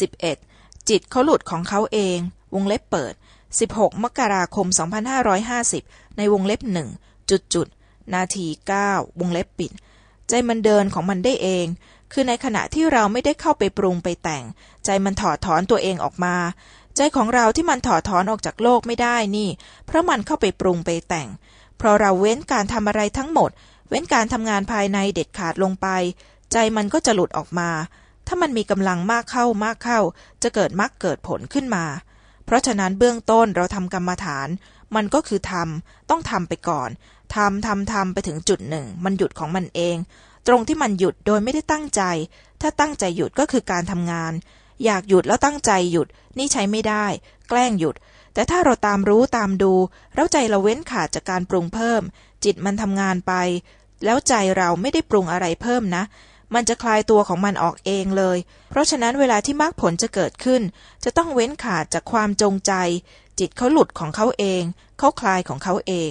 11. จิตเขาหลุดของเขาเอง วงเล็บเปิด16มกราคม2550ในวงเล็บหนึ่งจุดจุดนาที9วงเล็บปิด ใจมันเดินของมันได้เอง คือในขณะที่เราไม่ได้เข้าไปปรุงไปแต่ง ใจมันถอดถอนตัวเองออกมา ใจของเราที่มันถอดถอนออกจากโลกไม่ได้นี่ เพราะมันเข้าไปปรุงไปแต่ง เพราะเราเว้นการทำอะไรทั้งหมด เว้นการทำงานภายในเด็ดขาดลงไป ใจมันก็จะหลุดออกมา ถ้ามันมีกำลังมากเข้ามากเข้า จะเกิดมรรคเกิดผลขึ้นมา เพราะฉะนั้นเบื้องต้นเราทำกรรมฐาน มันก็คือทำต้องทำไปก่อนทำทำทำไปถึงจุดหนึ่ง มันหยุดของมันเอง ตรงที่มันหยุดโดยไม่ได้ตั้งใจ ถ้าตั้งใจหยุดก็คือการทำงาน อยากหยุดแล้วตั้งใจหยุด นี่ใช้ไม่ได้ แกล้งหยุด แต่ถ้าเราตามรู้ตามดูแล้วใจเราเว้นขาดจากการปรุงเพิ่ม จิตมันทำงานไป แล้วใจเราไม่ได้ปรุงอะไรเพิ่มนะ มันจะคลายตัวของมันออกเองเลย เพราะฉะนั้นเวลาที่มรรคผลจะเกิดขึ้น จะต้องเว้นขาดจากความจงใจ จิตเขาหลุดของเขาเอง เขาคลายของเขาเอง